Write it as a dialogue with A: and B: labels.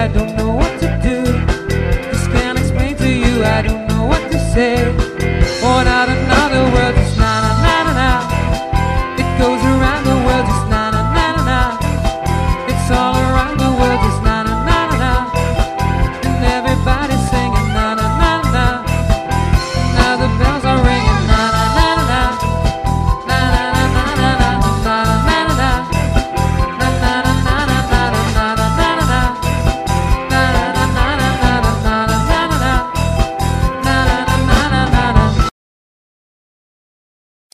A: I don't know what to do. Just can't explain to you, I don't know what to say.